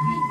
Hi.